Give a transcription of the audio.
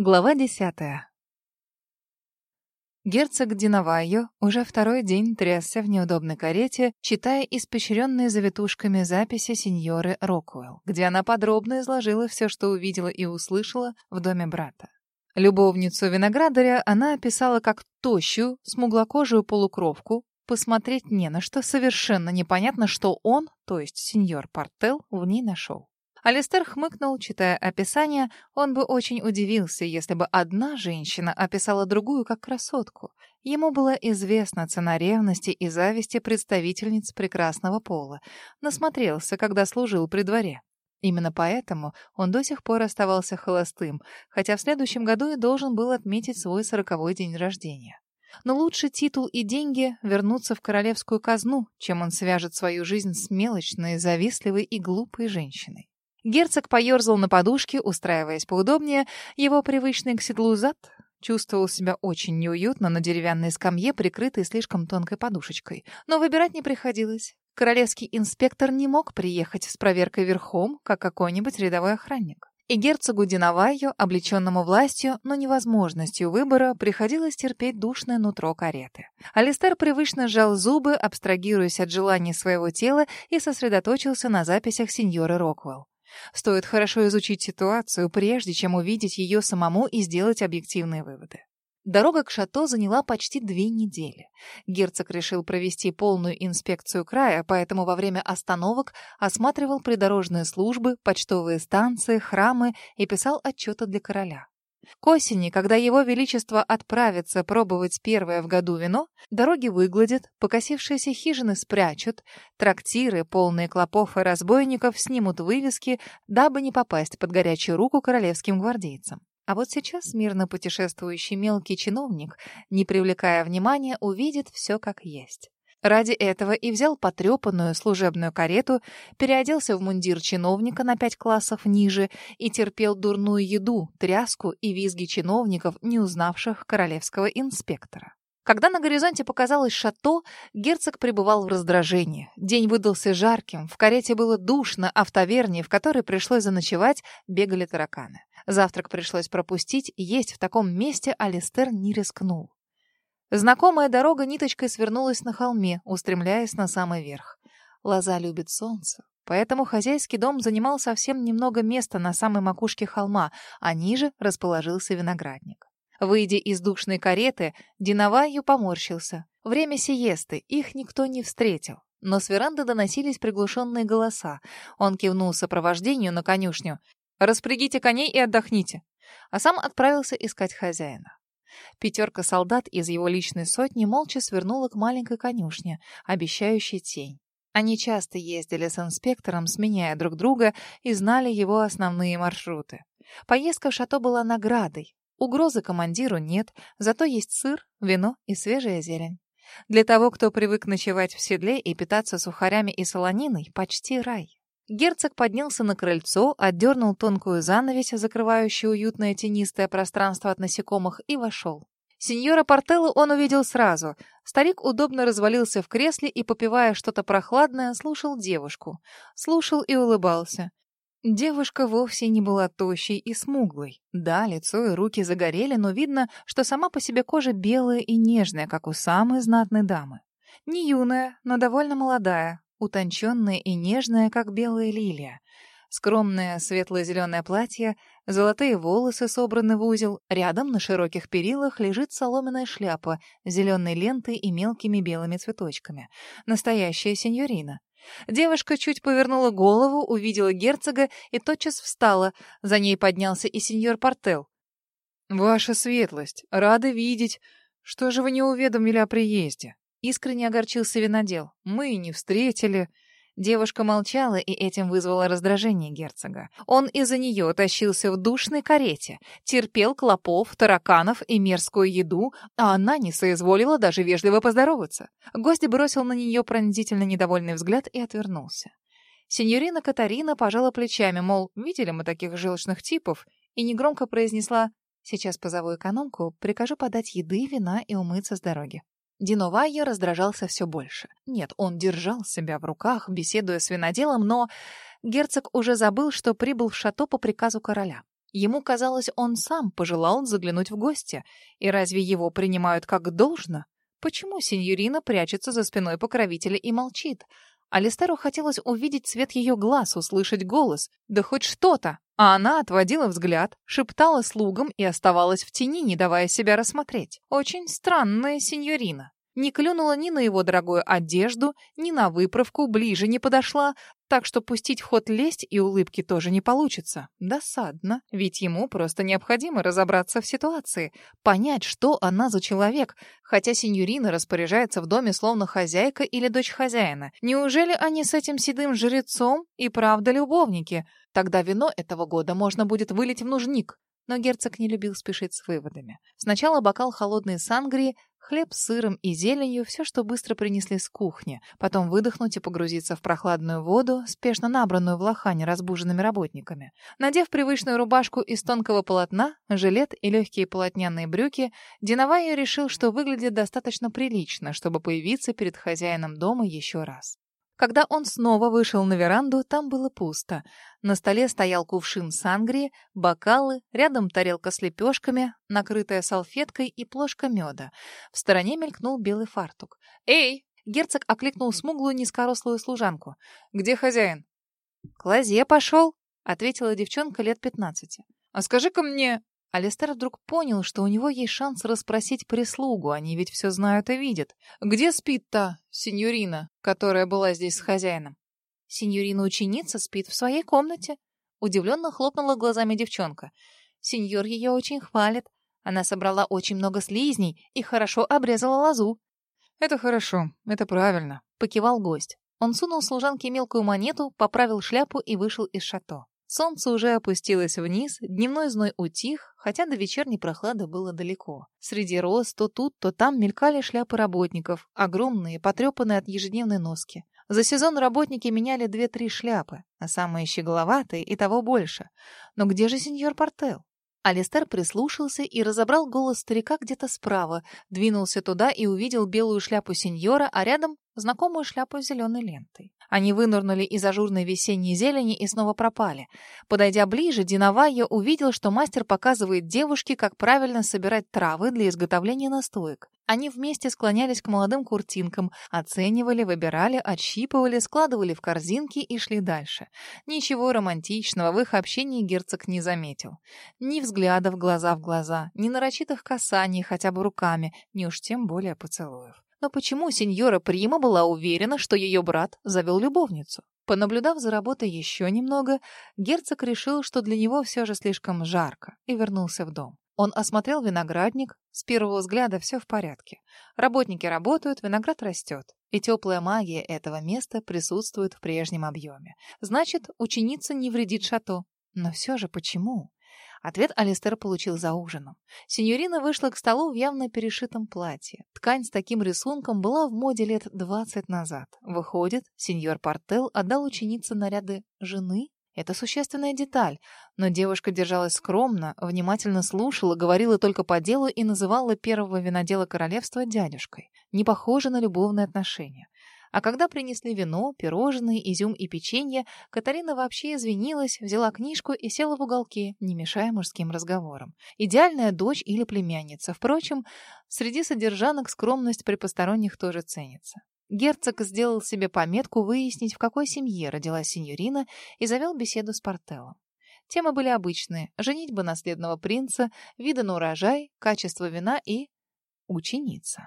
Глава десятая. Герцог Диновайо уже второй день трясся в неудобной карете, читая испещренные завитушками записи сеньоры Рокуэлл, где она подробно изложила все, что увидела и услышала в доме брата. Любовницу виноградаря она описала как тощую, смуглокожую полукровку, посмотреть не на что, совершенно непонятно, что он, то есть сеньор Портел, в ней нашел. Алистер хмыкнул, читая описание. Он бы очень удивился, если бы одна женщина описала другую как красотку. Ему была известна цена ревности и зависти представительниц прекрасного пола. Насмотрелся, когда служил при дворе. Именно поэтому он до сих пор оставался холостым, хотя в следующем году и должен был отметить свой сороковой день рождения. Но лучше титул и деньги вернуться в королевскую казну, чем он свяжет свою жизнь с мелочной, завистливой и глупой женщиной. Герцог поерзал на подушке, устраиваясь поудобнее. Его привычный к седлу зад чувствовал себя очень неуютно на деревянной скамье, прикрытой слишком тонкой подушечкой. Но выбирать не приходилось. Королевский инспектор не мог приехать с проверкой верхом, как какой-нибудь рядовой охранник. И герцогу Динавайо, облеченному властью, но невозможностью выбора, приходилось терпеть душное нутро кареты. Алистер привычно сжал зубы, абстрагируясь от желаний своего тела, и сосредоточился на записях сеньоры Роквелл. Стоит хорошо изучить ситуацию, прежде чем увидеть ее самому и сделать объективные выводы. Дорога к шато заняла почти две недели. Герцог решил провести полную инспекцию края, поэтому во время остановок осматривал придорожные службы, почтовые станции, храмы и писал отчеты для короля. К осени, когда его величество отправится пробовать первое в году вино, дороги выгладят, покосившиеся хижины спрячут, трактиры, полные клопов и разбойников, снимут вывески, дабы не попасть под горячую руку королевским гвардейцам. А вот сейчас мирно путешествующий мелкий чиновник, не привлекая внимания, увидит все как есть. Ради этого и взял потрепанную служебную карету, переоделся в мундир чиновника на пять классов ниже и терпел дурную еду, тряску и визги чиновников, не узнавших королевского инспектора. Когда на горизонте показалось шато, герцог пребывал в раздражении. День выдался жарким, в карете было душно, а в таверне, в которой пришлось заночевать, бегали тараканы. Завтрак пришлось пропустить, есть в таком месте Алистер не рискнул. Знакомая дорога ниточкой свернулась на холме, устремляясь на самый верх. Лоза любит солнце, поэтому хозяйский дом занимал совсем немного места на самой макушке холма, а ниже расположился виноградник. Выйдя из душной кареты, Диноваю поморщился. Время сиесты, их никто не встретил. Но с веранды доносились приглушенные голоса. Он кивнул сопровождению на конюшню. «Распрягите коней и отдохните». А сам отправился искать хозяина. Пятерка солдат из его личной сотни молча свернула к маленькой конюшне, обещающей тень. Они часто ездили с инспектором, сменяя друг друга, и знали его основные маршруты. Поездка в шато была наградой. Угрозы командиру нет, зато есть сыр, вино и свежая зелень. Для того, кто привык ночевать в седле и питаться сухарями и солониной, почти рай. Герцог поднялся на крыльцо, отдернул тонкую занавесь, закрывающую уютное тенистое пространство от насекомых, и вошел. Сеньора Портелло он увидел сразу. Старик удобно развалился в кресле и, попивая что-то прохладное, слушал девушку. Слушал и улыбался. Девушка вовсе не была тощей и смуглой. Да, лицо и руки загорели, но видно, что сама по себе кожа белая и нежная, как у самой знатной дамы. Не юная, но довольно молодая, утонченная и нежная, как белая лилия. Скромное светло-зеленое платье, золотые волосы собраны в узел, рядом на широких перилах лежит соломенная шляпа с зеленой лентой и мелкими белыми цветочками. Настоящая сеньорина. Девушка чуть повернула голову, увидела герцога и тотчас встала. За ней поднялся и сеньор Портел. «Ваша светлость, рада видеть. Что же вы не уведомили о приезде?» Искренне огорчился винодел. Мы и не встретили. Девушка молчала, и этим вызвало раздражение герцога. Он из-за нее тащился в душной карете, терпел клопов, тараканов и мерзкую еду, а она не соизволила даже вежливо поздороваться. Гость бросил на нее пронзительно недовольный взгляд и отвернулся. Сеньорина Катарина пожала плечами, мол, видели мы таких желчных типов, и негромко произнесла «Сейчас позову экономку, прикажу подать еды, вина и умыться с дороги». Диновайо раздражался все больше. Нет, он держал себя в руках, беседуя с виноделом, но герцог уже забыл, что прибыл в шато по приказу короля. Ему казалось, он сам пожелал заглянуть в гости. И разве его принимают как должно? Почему сеньорина прячется за спиной покровителя и молчит? Алистеру хотелось увидеть цвет ее глаз, услышать голос, да хоть что-то. А она отводила взгляд, шептала слугам и оставалась в тени, не давая себя рассмотреть. Очень странная сеньорина не клюнула ни на его дорогую одежду, ни на выправку, ближе не подошла, так что пустить в ход лесть и улыбки тоже не получится. Досадно, ведь ему просто необходимо разобраться в ситуации, понять, что она за человек, хотя сеньорина распоряжается в доме словно хозяйка или дочь хозяина. Неужели они с этим седым жрецом и правда любовники? Тогда вино этого года можно будет вылить в нужник. Но герцог не любил спешить с выводами. Сначала бокал холодной сангрии, хлеб с сыром и зеленью, все, что быстро принесли с кухни. Потом выдохнуть и погрузиться в прохладную воду, спешно набранную в лохане разбуженными работниками. Надев привычную рубашку из тонкого полотна, жилет и легкие полотняные брюки, Диновая решил, что выглядит достаточно прилично, чтобы появиться перед хозяином дома еще раз. Когда он снова вышел на веранду, там было пусто. На столе стоял кувшин сангрии, бокалы, рядом тарелка с лепешками, накрытая салфеткой и плошка меда. В стороне мелькнул белый фартук. «Эй!» — герцог окликнул смуглую низкорослую служанку. «Где хозяин?» «К лазе пошел», — ответила девчонка лет пятнадцати. «А скажи-ка мне...» Алистер вдруг понял, что у него есть шанс расспросить прислугу, они ведь все знают и видят. «Где спит та сеньорина, которая была здесь с хозяином?» «Сеньорина-ученица спит в своей комнате», — удивленно хлопнула глазами девчонка. «Сеньор ее очень хвалит. Она собрала очень много слизней и хорошо обрезала лозу». «Это хорошо, это правильно», — покивал гость. Он сунул служанке мелкую монету, поправил шляпу и вышел из шато. Солнце уже опустилось вниз, дневной зной утих, хотя до вечерней прохлады было далеко. Среди роз то тут, то там мелькали шляпы работников, огромные, потрепанные от ежедневной носки. За сезон работники меняли две-три шляпы, а самые щеголоватые и того больше. Но где же сеньор Портел? Алистер прислушался и разобрал голос старика где-то справа, двинулся туда и увидел белую шляпу сеньора, а рядом знакомую шляпу с зеленой лентой. Они вынырнули из ажурной весенней зелени и снова пропали. Подойдя ближе, Диновайо увидел, что мастер показывает девушке, как правильно собирать травы для изготовления настоек. Они вместе склонялись к молодым куртинкам, оценивали, выбирали, отщипывали, складывали в корзинки и шли дальше. Ничего романтичного в их общении герцог не заметил. Ни взглядов глаза в глаза, ни нарочитых касаний хотя бы руками, ни уж тем более поцелуев. Но почему сеньора Прима была уверена, что ее брат завел любовницу? Понаблюдав за работой еще немного, герцог решил, что для него все же слишком жарко, и вернулся в дом. Он осмотрел виноградник. С первого взгляда все в порядке. Работники работают, виноград растет. И теплая магия этого места присутствует в прежнем объеме. Значит, ученица не вредит шато. Но все же почему? Ответ Алистер получил за ужином. Синьорина вышла к столу в явно перешитом платье. Ткань с таким рисунком была в моде лет двадцать назад. Выходит, сеньор Портел отдал ученице наряды жены? Это существенная деталь, но девушка держалась скромно, внимательно слушала, говорила только по делу и называла первого винодела королевства дядюшкой. Не похоже на любовные отношения. А когда принесли вино, пирожные, изюм и печенье, Катарина вообще извинилась, взяла книжку и села в уголке, не мешая мужским разговорам. Идеальная дочь или племянница. Впрочем, среди содержанок скромность при посторонних тоже ценится. Герцог сделал себе пометку выяснить, в какой семье родилась сеньорина, и завел беседу с Портеллом. Темы были обычные – женитьба наследного принца, виды на урожай, качество вина и ученица.